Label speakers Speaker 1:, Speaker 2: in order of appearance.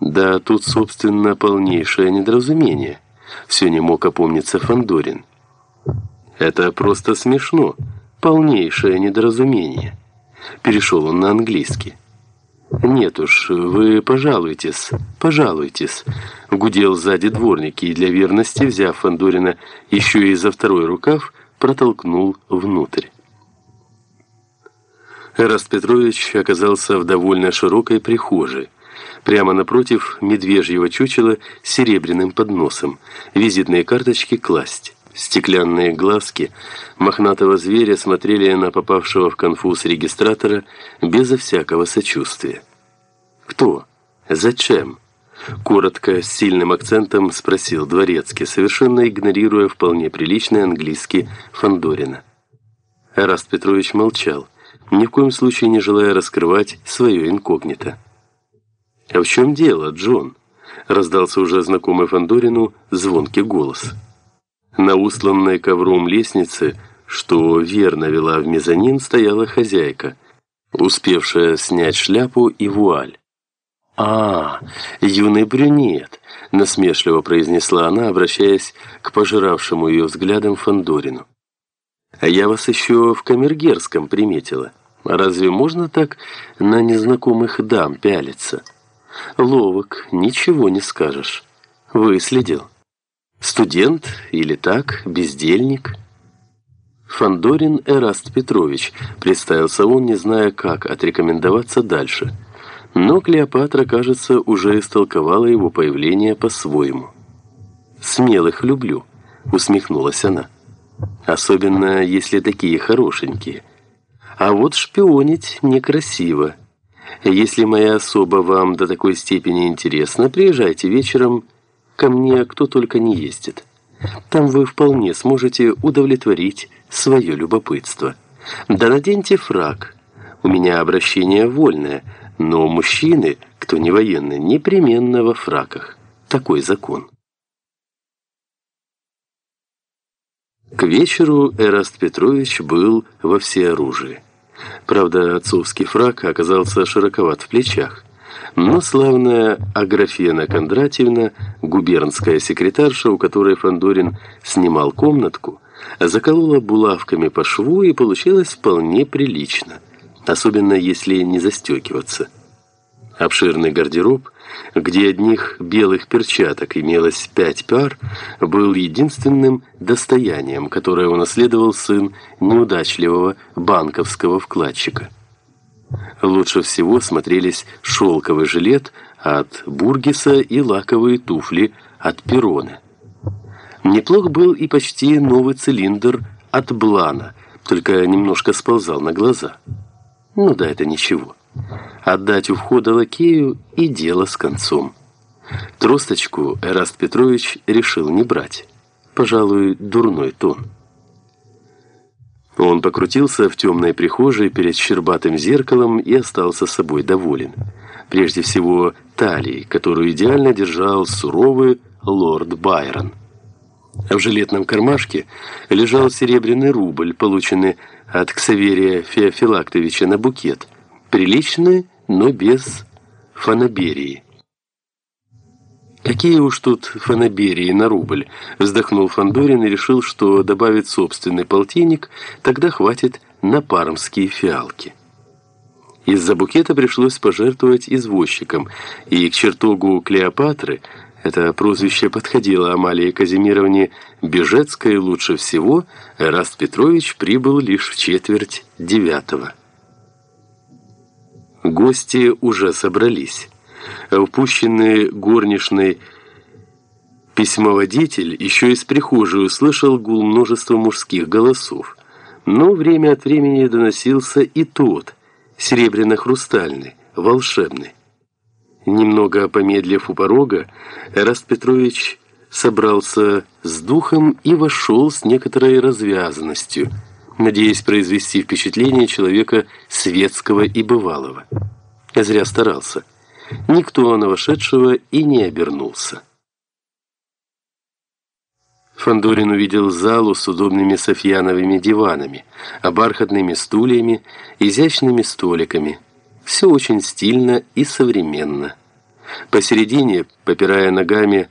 Speaker 1: Да тут, собственно, полнейшее недоразумение. Все не мог опомниться Фандорин. Это просто смешно. Полнейшее недоразумение. Перешел он на английский. «Нет уж, вы пожалуйтесь, пожалуйтесь», — гудел сзади дворники и для верности, взяв Фандорина еще и за второй рукав, протолкнул внутрь. Эраст Петрович оказался в довольно широкой прихожей, прямо напротив медвежьего чучела с серебряным подносом, визитные карточки класть. Стеклянные глазки мохнатого зверя смотрели на попавшего в конфуз регистратора безо всякого сочувствия. «Кто? Зачем?» Коротко, с сильным акцентом спросил Дворецкий, совершенно игнорируя вполне приличный английский Фандорина. Эраст Петрович молчал, ни в коем случае не желая раскрывать свое инкогнито. «А в чем дело, Джон?» раздался уже знакомый Фандорину звонкий голос. На устланной ковром лестнице, что верно вела в мезонин, стояла хозяйка, успевшая снять шляпу и вуаль. «А, юный брюнет!» — насмешливо произнесла она, обращаясь к пожиравшему ее взглядом Фандорину. «А я вас еще в Камергерском приметила. Разве можно так на незнакомых дам пялиться? Ловок, ничего не скажешь. Выследил». Студент или так, бездельник? Фандорин Эраст Петрович, представился он, не зная, как отрекомендоваться дальше. Но Клеопатра, кажется, уже истолковала его появление по-своему. «Смелых люблю», — усмехнулась она. «Особенно, если такие хорошенькие. А вот шпионить некрасиво. Если моя особа вам до такой степени интересна, приезжайте вечером ко мне кто только не ездит. Там вы вполне сможете удовлетворить свое любопытство. Да наденьте фраг. У меня обращение вольное, но мужчины, кто не военный, непременно во фраках. Такой закон. К вечеру Эраст Петрович был во всеоружии. Правда, отцовский фраг оказался широковат в плечах. Но славная Аграфена Кондратьевна, губернская секретарша, у которой Фандорин снимал комнатку, заколола булавками по шву и получилось вполне прилично, особенно если не застегиваться. Обширный гардероб, где одних белых перчаток имелось пять пар, был единственным достоянием, которое унаследовал сын неудачливого банковского вкладчика. Лучше всего смотрелись шелковый жилет от Бургиса и лаковые туфли от Перона. Неплох был и почти новый цилиндр от Блана, только немножко сползал на глаза. Ну да, это ничего. Отдать у входа лакею и дело с концом. Тросточку Эраст Петрович решил не брать. Пожалуй, дурной тон. Он покрутился в темной прихожей перед щербатым зеркалом и остался собой доволен. Прежде всего, талией, которую идеально держал суровый лорд Байрон. В жилетном кармашке лежал серебряный рубль, полученный от Ксаверия Феофилактовича на букет. Приличный, но без фанаберии. Какие уж тут фанаберии на рубль, вздохнул Фандорин и решил, что добавит собственный полтинник, тогда хватит на пармские фиалки. Из-за букета пришлось пожертвовать извозчикам, и к чертогу Клеопатры это прозвище подходило Амалии Казимировне Бежецкой лучше всего, Эраст Петрович прибыл лишь в четверть девятого. Гости уже собрались. Впущенный горничной письмоводитель еще из прихожей услышал гул множества мужских голосов. Но время от времени доносился и тот, серебряно-хрустальный, волшебный. Немного помедлив у порога, Эраст Петрович собрался с духом и вошел с некоторой развязанностью, надеясь произвести впечатление человека светского и бывалого. Я зря старался. Никто на вошедшего и не обернулся. Фандорин увидел залу с удобными софьяновыми диванами, бархатными стульями, изящными столиками. Все очень стильно и современно. Посередине, попирая ногами